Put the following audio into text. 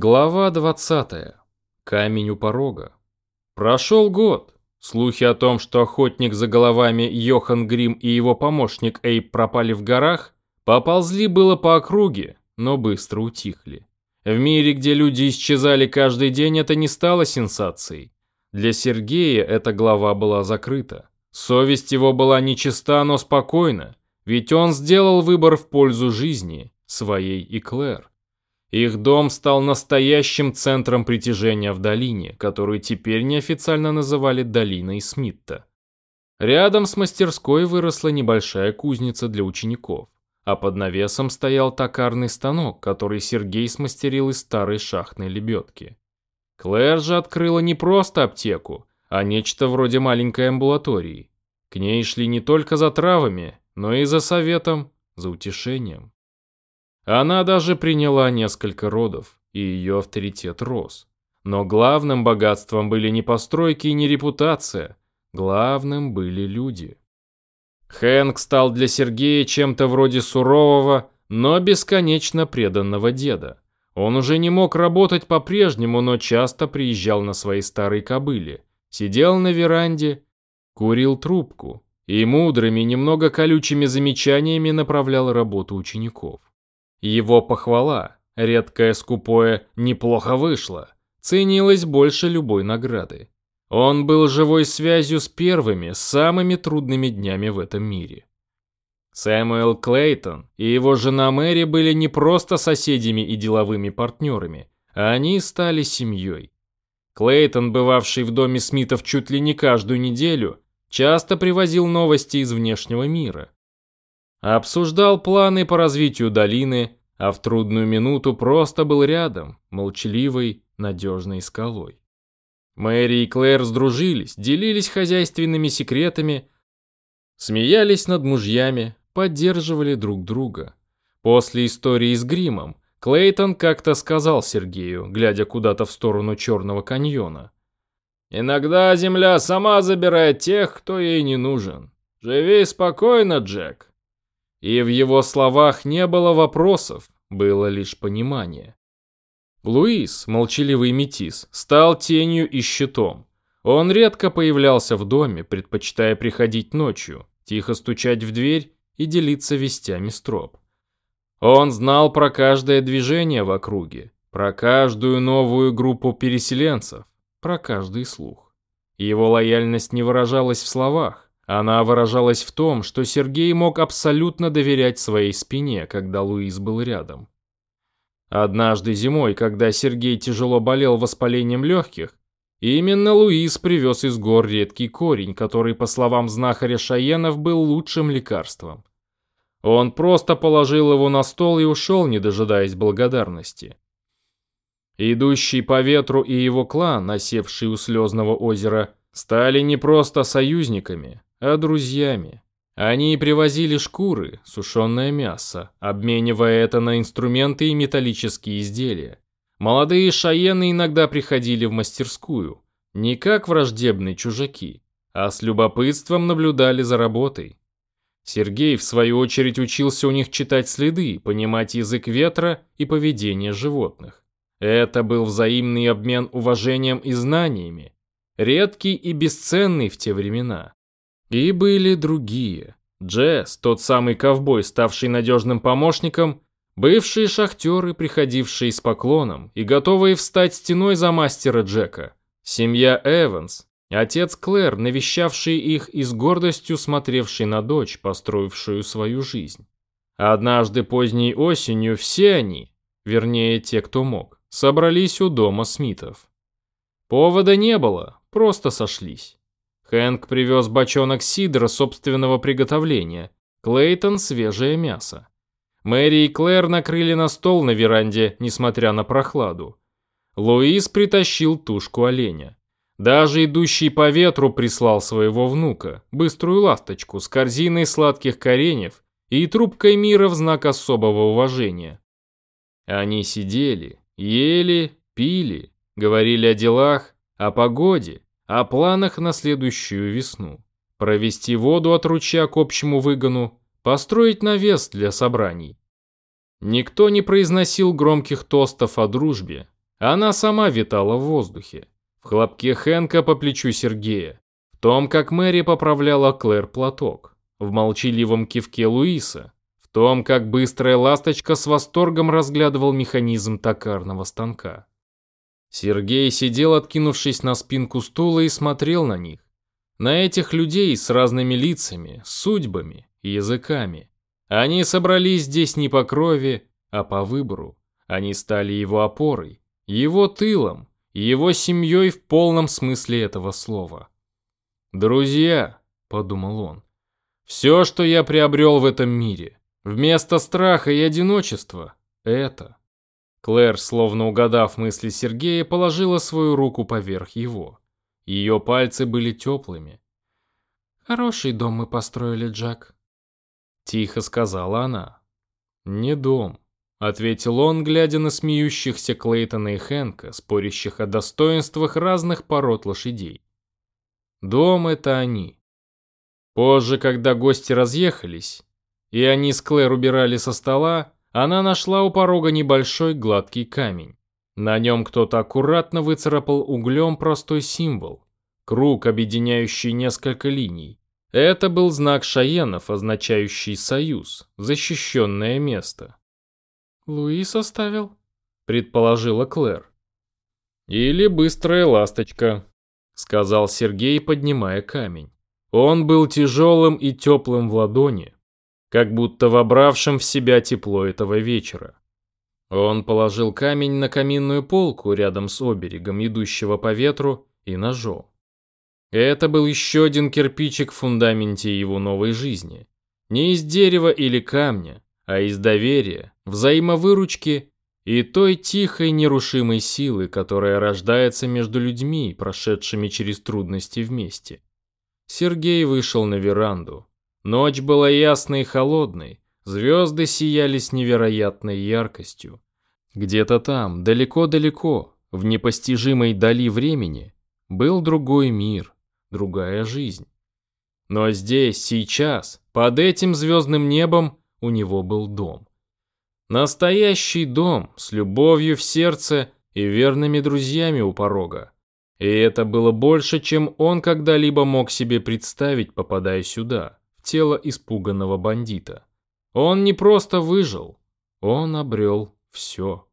Глава 20. Камень у порога. Прошел год. Слухи о том, что охотник за головами Йохан Грим и его помощник Эйп пропали в горах, поползли было по округе, но быстро утихли. В мире, где люди исчезали каждый день, это не стало сенсацией. Для Сергея эта глава была закрыта. Совесть его была нечиста, но спокойна, ведь он сделал выбор в пользу жизни, своей и Клэр. Их дом стал настоящим центром притяжения в долине, которую теперь неофициально называли долиной Смитта. Рядом с мастерской выросла небольшая кузница для учеников, а под навесом стоял токарный станок, который Сергей смастерил из старой шахтной лебедки. Клэр же открыла не просто аптеку, а нечто вроде маленькой амбулатории. К ней шли не только за травами, но и за советом, за утешением. Она даже приняла несколько родов, и ее авторитет рос. Но главным богатством были не постройки и не репутация, главным были люди. Хэнк стал для Сергея чем-то вроде сурового, но бесконечно преданного деда. Он уже не мог работать по-прежнему, но часто приезжал на своей старой кобыле, сидел на веранде, курил трубку и мудрыми, немного колючими замечаниями направлял работу учеников. Его похвала, редкое скупое «неплохо вышло», ценилась больше любой награды. Он был живой связью с первыми, самыми трудными днями в этом мире. Сэмюэл Клейтон и его жена Мэри были не просто соседями и деловыми партнерами, они стали семьей. Клейтон, бывавший в доме Смитов чуть ли не каждую неделю, часто привозил новости из внешнего мира. Обсуждал планы по развитию долины, а в трудную минуту просто был рядом, молчаливой, надежной скалой. Мэри и Клэр сдружились, делились хозяйственными секретами, смеялись над мужьями, поддерживали друг друга. После истории с гримом Клейтон как-то сказал Сергею, глядя куда-то в сторону Черного каньона. «Иногда земля сама забирает тех, кто ей не нужен. Живи спокойно, Джек. И в его словах не было вопросов, было лишь понимание. Луис, молчаливый метис, стал тенью и щитом. Он редко появлялся в доме, предпочитая приходить ночью, тихо стучать в дверь и делиться вестями с троп. Он знал про каждое движение в округе, про каждую новую группу переселенцев, про каждый слух. Его лояльность не выражалась в словах, она выражалась в том, что Сергей мог абсолютно доверять своей спине, когда Луис был рядом. Однажды зимой, когда Сергей тяжело болел воспалением легких, именно Луис привез из гор редкий корень, который, по словам знахаря Шаенов, был лучшим лекарством. Он просто положил его на стол и ушел, не дожидаясь благодарности. Идущий по ветру и его клан, насевший у Слезного озера, стали не просто союзниками, а друзьями. Они привозили шкуры, сушеное мясо, обменивая это на инструменты и металлические изделия. Молодые шаены иногда приходили в мастерскую, не как враждебные чужаки, а с любопытством наблюдали за работой. Сергей, в свою очередь, учился у них читать следы, понимать язык ветра и поведение животных. Это был взаимный обмен уважением и знаниями, редкий и бесценный в те времена. И были другие. Джесс, тот самый ковбой, ставший надежным помощником, бывшие шахтеры, приходившие с поклоном и готовые встать стеной за мастера Джека, семья Эванс, отец Клэр, навещавший их и с гордостью смотревший на дочь, построившую свою жизнь. Однажды поздней осенью все они, вернее те, кто мог, собрались у дома Смитов. Повода не было, просто сошлись. Хэнк привез бочонок сидра собственного приготовления, Клейтон – свежее мясо. Мэри и Клэр накрыли на стол на веранде, несмотря на прохладу. Луис притащил тушку оленя. Даже идущий по ветру прислал своего внука, быструю ласточку с корзиной сладких кореньев и трубкой мира в знак особого уважения. Они сидели, ели, пили, говорили о делах, о погоде, о планах на следующую весну. Провести воду от ручья к общему выгону, построить навес для собраний. Никто не произносил громких тостов о дружбе, Она сама витала в воздухе. В хлопке Хэнка по плечу Сергея. В том, как Мэри поправляла Клэр платок. В молчаливом кивке Луиса. В том, как быстрая ласточка с восторгом разглядывал механизм токарного станка. Сергей сидел, откинувшись на спинку стула и смотрел на них. На этих людей с разными лицами, судьбами и языками. Они собрались здесь не по крови, а по выбору. Они стали его опорой, его тылом, его семьей в полном смысле этого слова. «Друзья», — подумал он, — «все, что я приобрел в этом мире, вместо страха и одиночества, это». Клэр, словно угадав мысли Сергея, положила свою руку поверх его. Ее пальцы были теплыми. «Хороший дом мы построили, Джек», — тихо сказала она. «Не дом», — ответил он, глядя на смеющихся Клейтона и Хэнка, спорящих о достоинствах разных пород лошадей. «Дом — это они». Позже, когда гости разъехались, и они с Клэр убирали со стола, она нашла у порога небольшой гладкий камень. На нем кто-то аккуратно выцарапал углем простой символ. Круг, объединяющий несколько линий. Это был знак шаенов, означающий «союз», защищенное место. «Луис оставил?» – предположила Клэр. «Или быстрая ласточка», – сказал Сергей, поднимая камень. Он был тяжелым и теплым в ладони, как будто вобравшим в себя тепло этого вечера. Он положил камень на каминную полку рядом с оберегом, идущего по ветру, и ножом. Это был еще один кирпичик в фундаменте его новой жизни. Не из дерева или камня, а из доверия, взаимовыручки и той тихой нерушимой силы, которая рождается между людьми, прошедшими через трудности вместе. Сергей вышел на веранду. Ночь была ясной и холодной, звезды сияли с невероятной яркостью. Где-то там, далеко-далеко, в непостижимой дали времени, был другой мир, другая жизнь. Но здесь, сейчас, под этим звездным небом у него был дом. Настоящий дом с любовью в сердце и верными друзьями у порога. И это было больше, чем он когда-либо мог себе представить, попадая сюда тело испуганного бандита. Он не просто выжил, он обрел все.